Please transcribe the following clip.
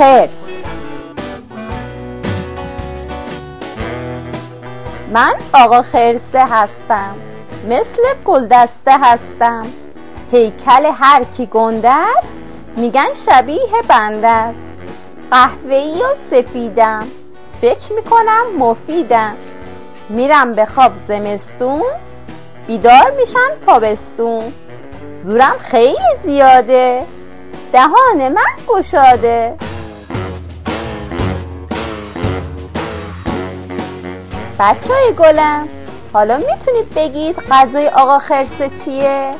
خرس من آقا خرسه هستم مثل گلدسته هستم. هیکل هر کی گنده است میگن شبیه بنده است. قهوه‌ای و سفیدم فکر می‌کنم مفیدم. میرم به خواب زمستون بیدار میشم تابستون. زورم خیلی زیاده دهان من گشاده. بچه های گلم حالا می‌تونید بگید غذای آقا خرسه چیه؟